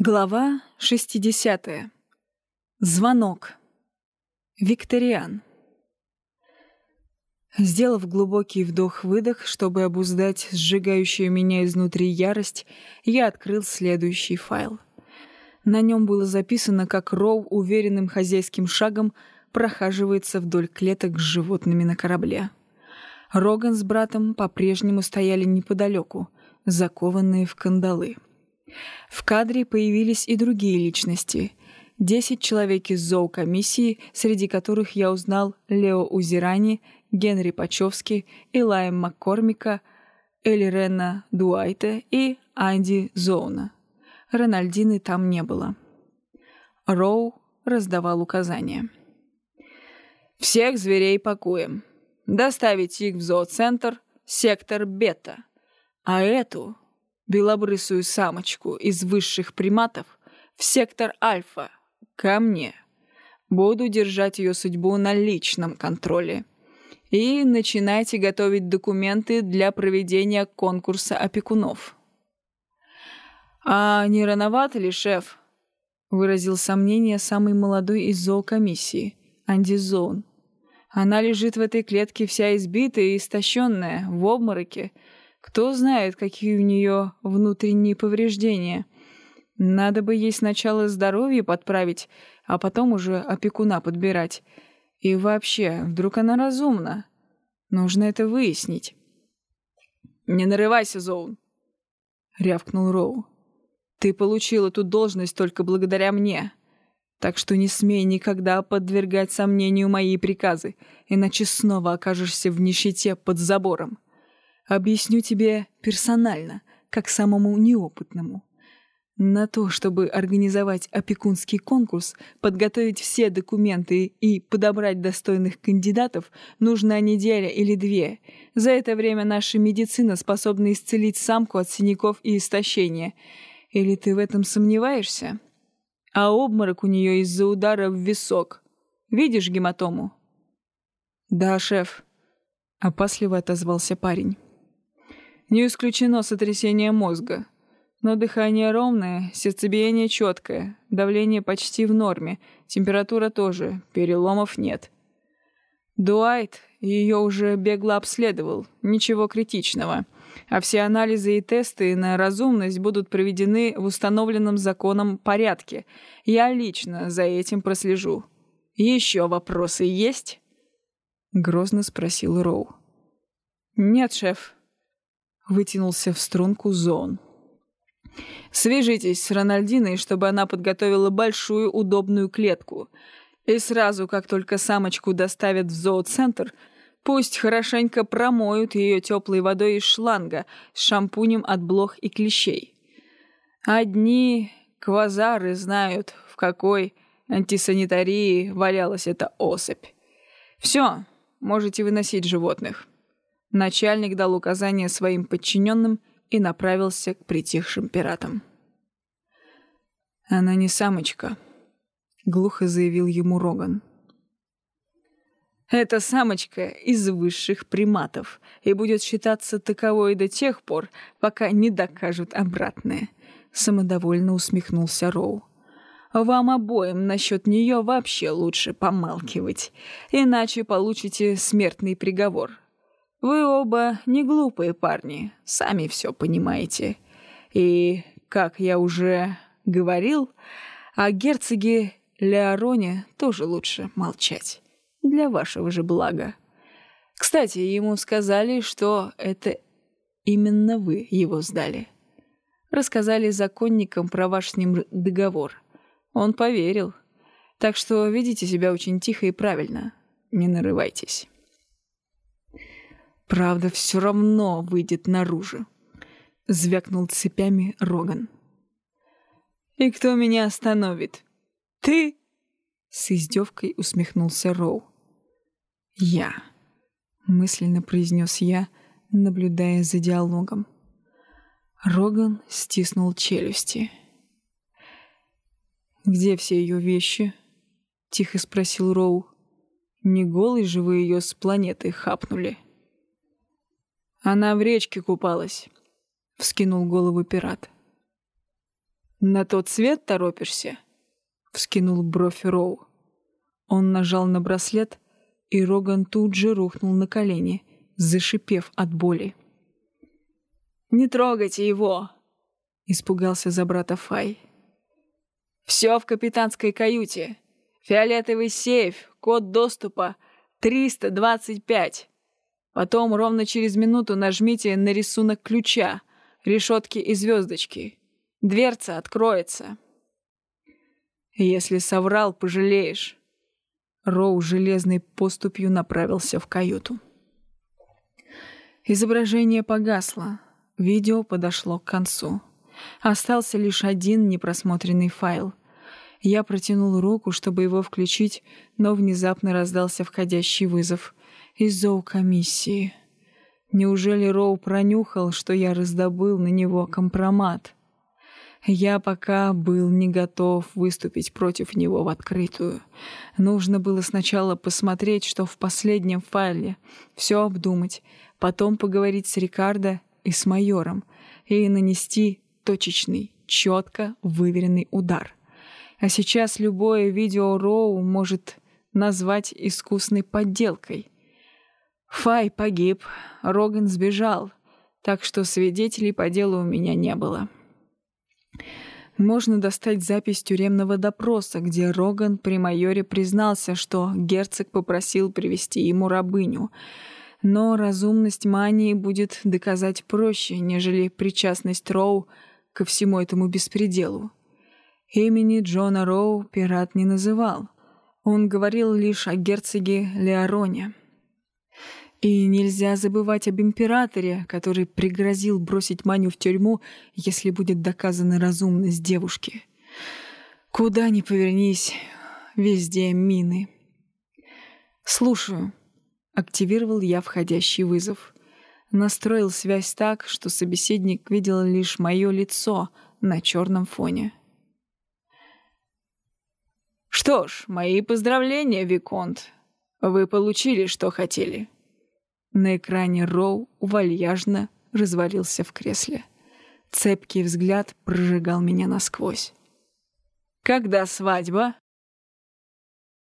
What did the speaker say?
Глава 60. Звонок. Викториан. Сделав глубокий вдох-выдох, чтобы обуздать сжигающую меня изнутри ярость, я открыл следующий файл. На нем было записано, как Роу уверенным хозяйским шагом прохаживается вдоль клеток с животными на корабле. Роган с братом по-прежнему стояли неподалеку, закованные в кандалы. В кадре появились и другие личности. Десять человек из зоокомиссии, среди которых я узнал Лео Узирани, Генри Пачевски, Илая Маккормика, Элли Рена Дуайта и Анди Зоуна. Рональдины там не было. Роу раздавал указания. «Всех зверей пакуем. Доставить их в зооцентр, сектор Бета. А эту белобрысую самочку из высших приматов в сектор Альфа, ко мне. Буду держать ее судьбу на личном контроле. И начинайте готовить документы для проведения конкурса опекунов. «А не рановато ли, шеф?» — выразил сомнение самый молодой из зоокомиссии, Анди Зоун. «Она лежит в этой клетке вся избитая и истощенная, в обмороке, кто знает, какие у нее внутренние повреждения. Надо бы ей сначала здоровье подправить, а потом уже опекуна подбирать. И вообще, вдруг она разумна? Нужно это выяснить. «Не нарывайся, Зоун!» — рявкнул Роу. «Ты получил эту должность только благодаря мне. Так что не смей никогда подвергать сомнению мои приказы, иначе снова окажешься в нищете под забором. Объясню тебе персонально, как самому неопытному. На то, чтобы организовать опекунский конкурс, подготовить все документы и подобрать достойных кандидатов, нужна неделя или две. За это время наша медицина способна исцелить самку от синяков и истощения. Или ты в этом сомневаешься? А обморок у нее из-за удара в висок. Видишь гематому? «Да, шеф», — опасливо отозвался парень. Не исключено сотрясение мозга. Но дыхание ровное, сердцебиение четкое, давление почти в норме, температура тоже, переломов нет. Дуайт ее уже бегло обследовал, ничего критичного. А все анализы и тесты на разумность будут проведены в установленном законом порядке. Я лично за этим прослежу. Еще вопросы есть? Грозно спросил Роу. «Нет, шеф», Вытянулся в струнку Зон. «Свяжитесь с Рональдиной, чтобы она подготовила большую удобную клетку. И сразу, как только самочку доставят в зооцентр, пусть хорошенько промоют ее теплой водой из шланга с шампунем от блох и клещей. Одни квазары знают, в какой антисанитарии валялась эта особь. Все, можете выносить животных». Начальник дал указание своим подчиненным и направился к притихшим пиратам. «Она не самочка», — глухо заявил ему Роган. «Это самочка из высших приматов и будет считаться таковой до тех пор, пока не докажут обратное», — самодовольно усмехнулся Роу. «Вам обоим насчет нее вообще лучше помалкивать, иначе получите смертный приговор». Вы оба не глупые парни, сами все понимаете. И, как я уже говорил, о герцоге Леороне тоже лучше молчать. Для вашего же блага. Кстати, ему сказали, что это именно вы его сдали. Рассказали законникам про ваш с ним договор. Он поверил. Так что ведите себя очень тихо и правильно. Не нарывайтесь. Правда все равно выйдет наружу. Звякнул цепями Роган. «И кто меня остановит? Ты?» С издевкой усмехнулся Роу. «Я», — мысленно произнес я, наблюдая за диалогом. Роган стиснул челюсти. «Где все ее вещи?» — тихо спросил Роу. «Не голый же вы ее с планеты хапнули?» «Она в речке купалась», — вскинул голову пират. «На тот свет торопишься?» — вскинул бровь Роу. Он нажал на браслет, и Роган тут же рухнул на колени, зашипев от боли. «Не трогайте его!» — испугался за брата Фай. «Все в капитанской каюте. Фиолетовый сейф, код доступа 325. Потом ровно через минуту нажмите на рисунок ключа, решетки и звездочки. Дверца откроется». «Если соврал, пожалеешь». Роу железной поступью направился в каюту. Изображение погасло. Видео подошло к концу. Остался лишь один непросмотренный файл. Я протянул руку, чтобы его включить, но внезапно раздался входящий вызов из зоокомиссии. Неужели Роу пронюхал, что я раздобыл на него компромат? Я пока был не готов выступить против него в открытую. Нужно было сначала посмотреть, что в последнем файле, все обдумать, потом поговорить с Рикардо и с майором и нанести точечный, четко выверенный удар. А сейчас любое видео Роу может назвать искусной подделкой. Фай погиб, Роган сбежал, так что свидетелей по делу у меня не было. Можно достать запись тюремного допроса, где Роган при майоре признался, что герцог попросил привести ему рабыню — но разумность мании будет доказать проще, нежели причастность Роу ко всему этому беспределу. Имени Джона Роу пират не называл. Он говорил лишь о герцоге Леороне. И нельзя забывать об императоре, который пригрозил бросить Маню в тюрьму, если будет доказана разумность девушки. Куда ни повернись, везде мины. «Слушаю», Активировал я входящий вызов. Настроил связь так, что собеседник видел лишь мое лицо на черном фоне. «Что ж, мои поздравления, Виконт. Вы получили, что хотели». На экране Роу вальяжно развалился в кресле. Цепкий взгляд прожигал меня насквозь. «Когда свадьба?»